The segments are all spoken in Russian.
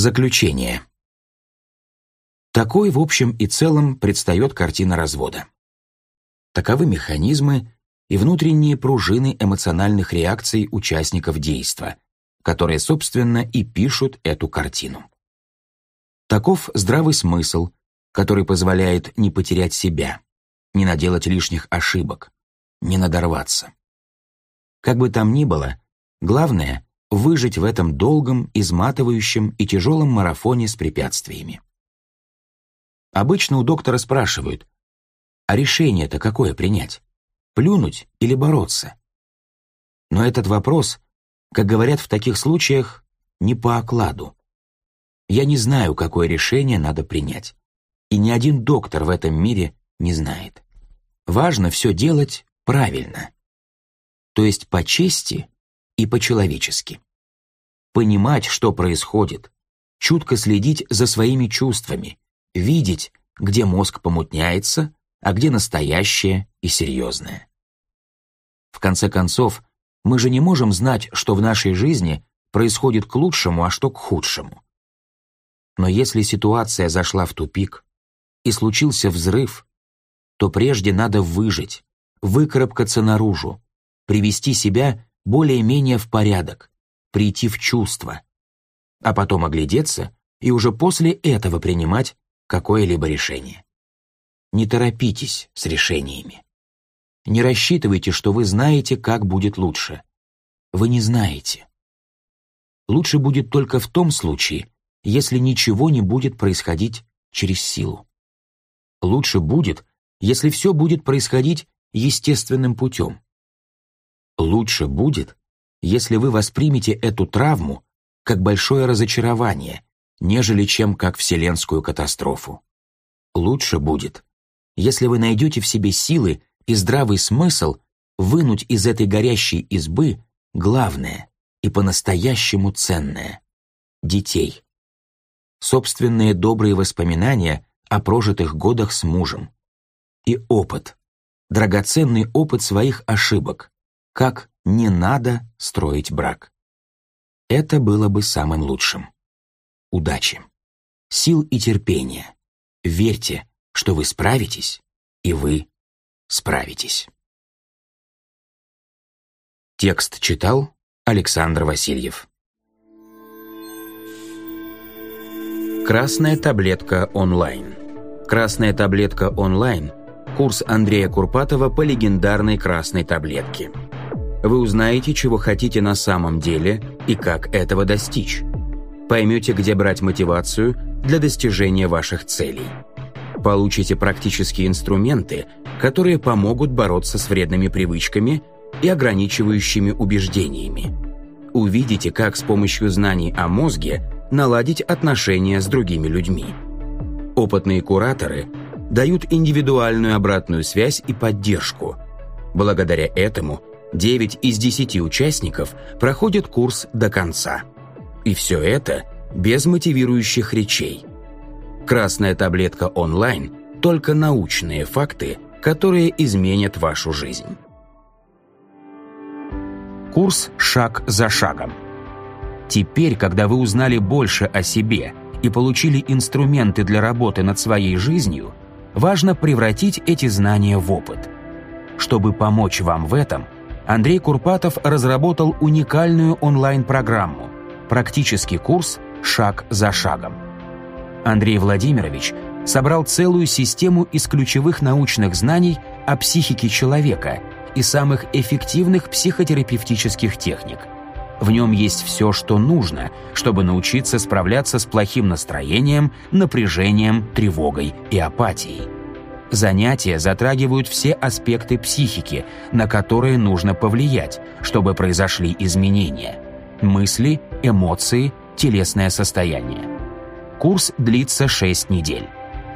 Заключение. Такой, в общем и целом, предстает картина развода. Таковы механизмы и внутренние пружины эмоциональных реакций участников действа, которые, собственно, и пишут эту картину. Таков здравый смысл, который позволяет не потерять себя, не наделать лишних ошибок, не надорваться. Как бы там ни было, главное — выжить в этом долгом, изматывающем и тяжелом марафоне с препятствиями. Обычно у доктора спрашивают, а решение-то какое принять? Плюнуть или бороться? Но этот вопрос, как говорят в таких случаях, не по окладу. Я не знаю, какое решение надо принять. И ни один доктор в этом мире не знает. Важно все делать правильно. То есть по чести и по-человечески. Понимать, что происходит, чутко следить за своими чувствами, видеть, где мозг помутняется, а где настоящее и серьезное. В конце концов, мы же не можем знать, что в нашей жизни происходит к лучшему, а что к худшему. Но если ситуация зашла в тупик и случился взрыв, то прежде надо выжить, выкарабкаться наружу, привести себя более-менее в порядок, прийти в чувство, а потом оглядеться и уже после этого принимать какое-либо решение. Не торопитесь с решениями. Не рассчитывайте, что вы знаете, как будет лучше. Вы не знаете. Лучше будет только в том случае, если ничего не будет происходить через силу. Лучше будет, если все будет происходить естественным путем. Лучше будет, если вы воспримете эту травму как большое разочарование, нежели чем как вселенскую катастрофу. Лучше будет, если вы найдете в себе силы и здравый смысл вынуть из этой горящей избы главное и по-настоящему ценное — детей. Собственные добрые воспоминания о прожитых годах с мужем. И опыт, драгоценный опыт своих ошибок, как не надо строить брак. Это было бы самым лучшим удачи, сил и терпения. Верьте, что вы справитесь, и вы справитесь. Текст читал Александр Васильев. Красная таблетка онлайн. Красная таблетка онлайн – курс Андрея Курпатова по легендарной красной таблетке. Вы узнаете, чего хотите на самом деле и как этого достичь поймете, где брать мотивацию для достижения ваших целей. Получите практические инструменты, которые помогут бороться с вредными привычками и ограничивающими убеждениями. Увидите, как с помощью знаний о мозге наладить отношения с другими людьми. Опытные кураторы дают индивидуальную обратную связь и поддержку. Благодаря этому 9 из 10 участников проходят курс до конца. И все это без мотивирующих речей. Красная таблетка онлайн – только научные факты, которые изменят вашу жизнь. Курс «Шаг за шагом». Теперь, когда вы узнали больше о себе и получили инструменты для работы над своей жизнью, важно превратить эти знания в опыт. Чтобы помочь вам в этом, Андрей Курпатов разработал уникальную онлайн-программу – Практический курс «Шаг за шагом». Андрей Владимирович собрал целую систему из ключевых научных знаний о психике человека и самых эффективных психотерапевтических техник. В нем есть все, что нужно, чтобы научиться справляться с плохим настроением, напряжением, тревогой и апатией. Занятия затрагивают все аспекты психики, на которые нужно повлиять, чтобы произошли изменения – мысли, эмоции, телесное состояние. Курс длится 6 недель.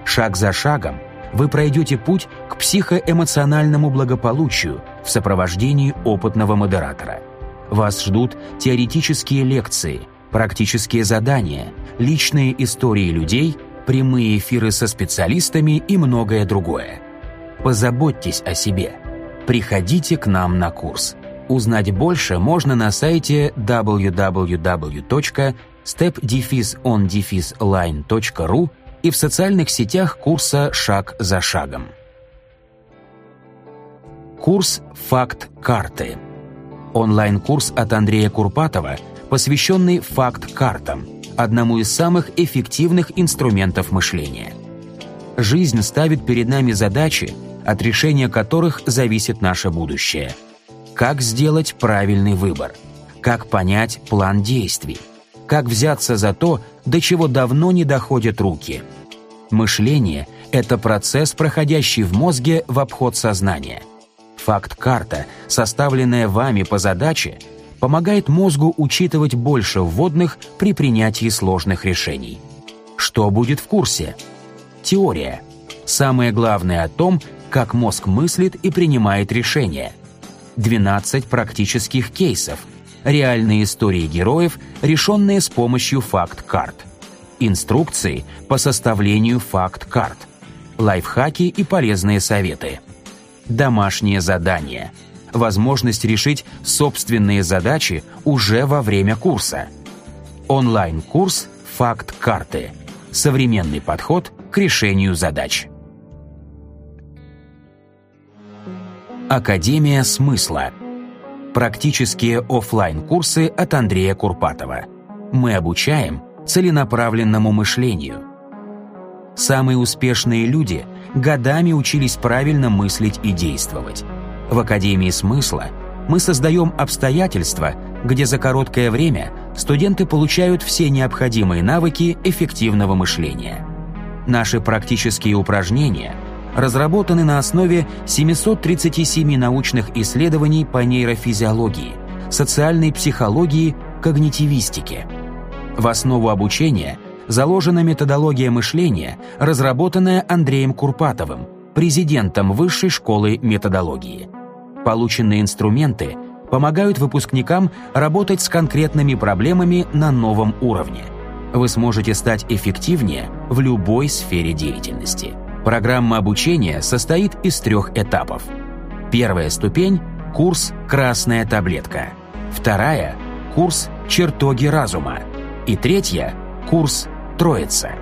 Шаг за шагом вы пройдете путь к психоэмоциональному благополучию в сопровождении опытного модератора. Вас ждут теоретические лекции, практические задания, личные истории людей, прямые эфиры со специалистами и многое другое. Позаботьтесь о себе. Приходите к нам на курс. Узнать больше можно на сайте www.kp-online.ru. step-on-line.ru и в социальных сетях курса «Шаг за шагом». Курс «Факт карты». Онлайн-курс от Андрея Курпатова, посвященный факт-картам, одному из самых эффективных инструментов мышления. Жизнь ставит перед нами задачи, от решения которых зависит наше будущее. Как сделать правильный выбор? Как понять план действий? Как взяться за то, до чего давно не доходят руки? Мышление – это процесс, проходящий в мозге в обход сознания. Факт-карта, составленная вами по задаче, помогает мозгу учитывать больше вводных при принятии сложных решений. Что будет в курсе? Теория. Самое главное о том, как мозг мыслит и принимает решения. 12 практических кейсов – реальные истории героев, решенные с помощью факт-карт. Инструкции по составлению факт-карт. Лайфхаки и полезные советы. Домашнее задание. Возможность решить собственные задачи уже во время курса. Онлайн-курс «Факт-карты». Современный подход к решению задач. Академия смысла – Практические офлайн курсы от Андрея Курпатова. Мы обучаем целенаправленному мышлению. Самые успешные люди годами учились правильно мыслить и действовать. В Академии смысла мы создаем обстоятельства, где за короткое время студенты получают все необходимые навыки эффективного мышления. Наши практические упражнения – разработаны на основе 737 научных исследований по нейрофизиологии, социальной психологии, когнитивистике. В основу обучения заложена методология мышления, разработанная Андреем Курпатовым, президентом Высшей школы методологии. Полученные инструменты помогают выпускникам работать с конкретными проблемами на новом уровне. Вы сможете стать эффективнее в любой сфере деятельности. Программа обучения состоит из трех этапов. Первая ступень – курс «Красная таблетка». Вторая – курс «Чертоги разума». И третья – курс «Троица».